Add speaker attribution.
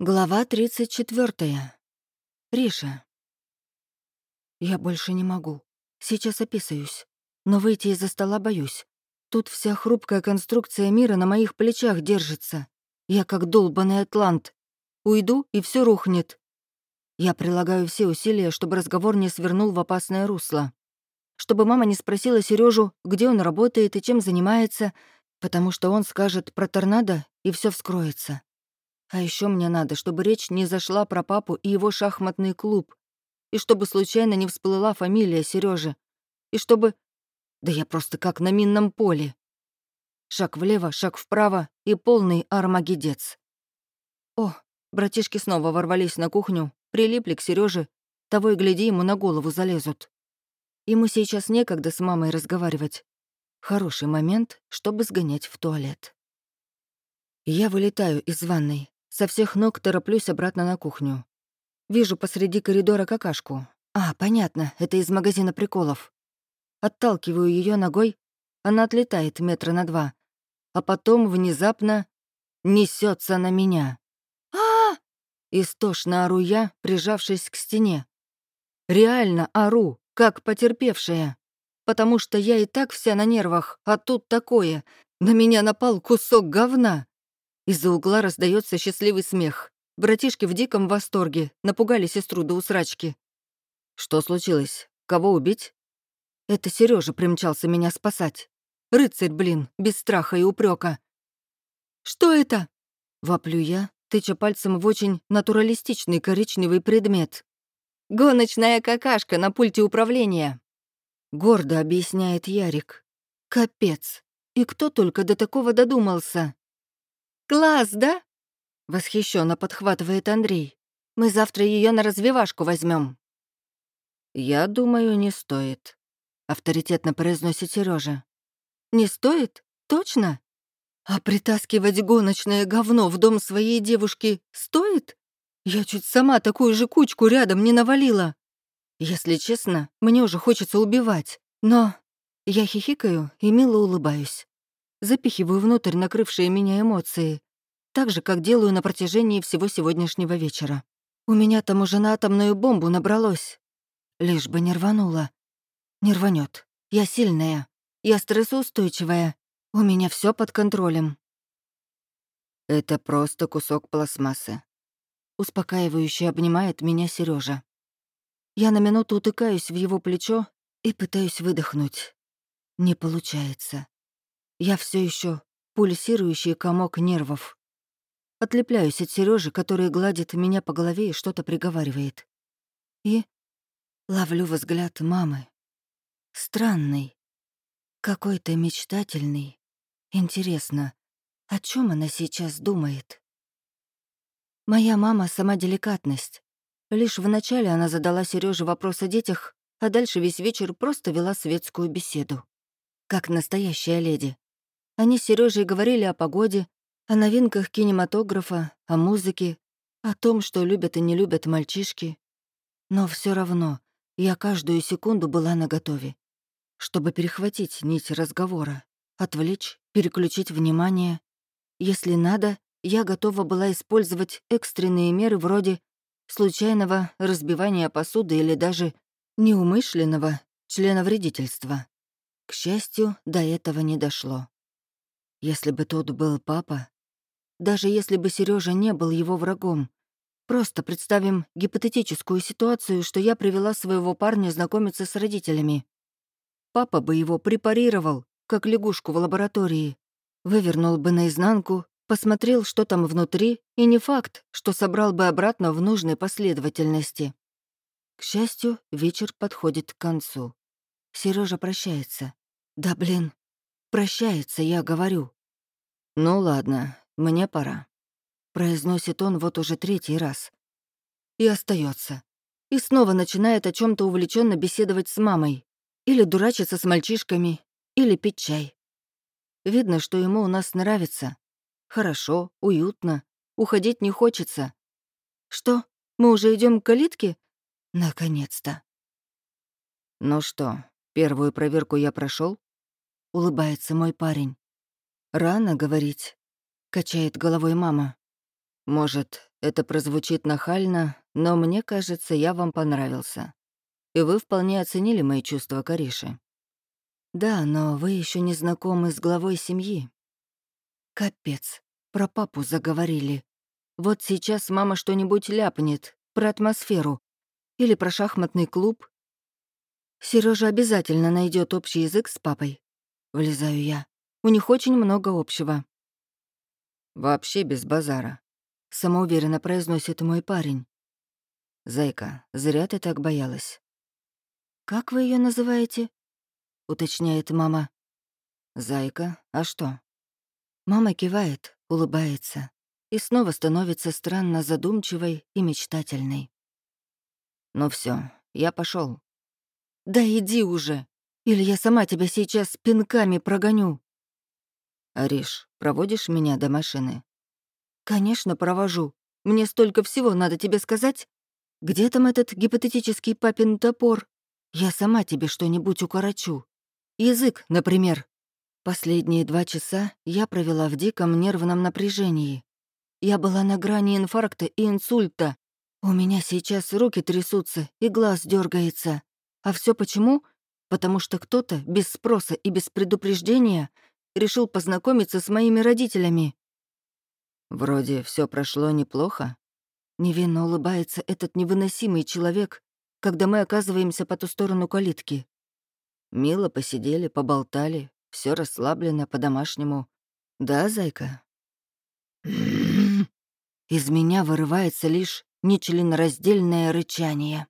Speaker 1: Глава 34. Риша. Я больше не могу. Сейчас описаюсь. Но выйти из-за стола боюсь. Тут вся хрупкая конструкция мира на моих плечах держится. Я как долбанный атлант. Уйду, и все рухнет. Я прилагаю все усилия, чтобы разговор не свернул в опасное русло. Чтобы мама не спросила Сережу, где он работает и чем занимается, потому что он скажет про торнадо, и все вскроется. А еще мне надо, чтобы речь не зашла про папу и его шахматный клуб, и чтобы случайно не всплыла фамилия Сережи, и чтобы... Да я просто как на минном поле. Шаг влево, шаг вправо и полный армагедец. О, братишки снова ворвались на кухню, прилипли к Сереже, того и гляди, ему на голову залезут. Ему сейчас некогда с мамой разговаривать. Хороший момент, чтобы сгонять в туалет. Я вылетаю из ванной, со всех ног тороплюсь обратно на кухню. Вижу посреди коридора какашку. А, понятно, это из магазина приколов. Отталкиваю ее ногой, она отлетает метра на два, а потом внезапно несется на меня. а Истошно ору я, прижавшись к стене. Реально ору, как потерпевшая. Потому что я и так вся на нервах, а тут такое. На меня напал кусок говна. Из-за угла раздается счастливый смех. Братишки в диком восторге, напугали сестру до усрачки. «Что случилось? Кого убить?» Это Сережа примчался меня спасать. Рыцарь, блин, без страха и упрека. «Что это?» — воплю я, тыча пальцем в очень натуралистичный коричневый предмет. «Гоночная какашка на пульте управления», — гордо объясняет Ярик. «Капец! И кто только до такого додумался?» «Класс, да?» — восхищенно подхватывает Андрей. «Мы завтра ее на развивашку возьмем. «Я думаю, не стоит», — авторитетно произносит Сережа. «Не стоит? Точно? А притаскивать гоночное говно в дом своей девушки стоит? Я чуть сама такую же кучку рядом не навалила. Если честно, мне уже хочется убивать, но...» Я хихикаю и мило улыбаюсь запихиваю внутрь накрывшие меня эмоции, так же, как делаю на протяжении всего сегодняшнего вечера. У меня там уже на атомную бомбу набралось. Лишь бы не рвануло. Не рванет. Я сильная. Я стрессоустойчивая. У меня все под контролем. Это просто кусок пластмассы. Успокаивающе обнимает меня Сережа. Я на минуту утыкаюсь в его плечо и пытаюсь выдохнуть. Не получается. Я все еще пульсирующий комок нервов. Отлепляюсь от Сережи, который гладит меня по голове и что-то приговаривает. И ловлю взгляд мамы. Странный, какой-то мечтательный. Интересно, о чем она сейчас думает? Моя мама — сама деликатность. Лишь вначале она задала Сереже вопрос о детях, а дальше весь вечер просто вела светскую беседу. Как настоящая леди. Они с Сережей говорили о погоде, о новинках кинематографа, о музыке, о том, что любят и не любят мальчишки. Но все равно я каждую секунду была наготове, чтобы перехватить нить разговора, отвлечь, переключить внимание. Если надо, я готова была использовать экстренные меры вроде случайного разбивания посуды или даже неумышленного членовредительства. К счастью, до этого не дошло. Если бы тот был папа, даже если бы Сережа не был его врагом, просто представим гипотетическую ситуацию, что я привела своего парня знакомиться с родителями. Папа бы его препарировал, как лягушку в лаборатории, вывернул бы наизнанку, посмотрел, что там внутри, и не факт, что собрал бы обратно в нужной последовательности. К счастью, вечер подходит к концу. Сережа прощается. Да блин, прощается, я говорю. «Ну ладно, мне пора», — произносит он вот уже третий раз. И остается. И снова начинает о чем то увлеченно беседовать с мамой. Или дурачиться с мальчишками, или пить чай. Видно, что ему у нас нравится. Хорошо, уютно, уходить не хочется. Что, мы уже идем к калитке? Наконец-то. Ну что, первую проверку я прошел? улыбается мой парень. «Рано говорить», — качает головой мама. Может, это прозвучит нахально, но мне кажется, я вам понравился. И вы вполне оценили мои чувства Кариши. Да, но вы еще не знакомы с главой семьи. Капец, про папу заговорили. Вот сейчас мама что-нибудь ляпнет про атмосферу или про шахматный клуб. Сережа обязательно найдет общий язык с папой. Влезаю я. У них очень много общего. Вообще без базара самоуверенно произносит мой парень. «Зайка, зря ты так боялась». «Как вы ее называете?» — уточняет мама. «Зайка, а что?» Мама кивает, улыбается и снова становится странно задумчивой и мечтательной. «Ну все, я пошел. «Да иди уже, или я сама тебя сейчас пинками прогоню». «Ариш, проводишь меня до машины?» «Конечно, провожу. Мне столько всего надо тебе сказать. Где там этот гипотетический папин топор? Я сама тебе что-нибудь укорочу. Язык, например. Последние два часа я провела в диком нервном напряжении. Я была на грани инфаркта и инсульта. У меня сейчас руки трясутся и глаз дергается. А все почему? Потому что кто-то без спроса и без предупреждения решил познакомиться с моими родителями. Вроде все прошло неплохо. Невинно улыбается этот невыносимый человек, когда мы оказываемся по ту сторону калитки. Мило посидели, поболтали, все расслаблено по-домашнему. Да, зайка? Из меня вырывается лишь нечленораздельное рычание.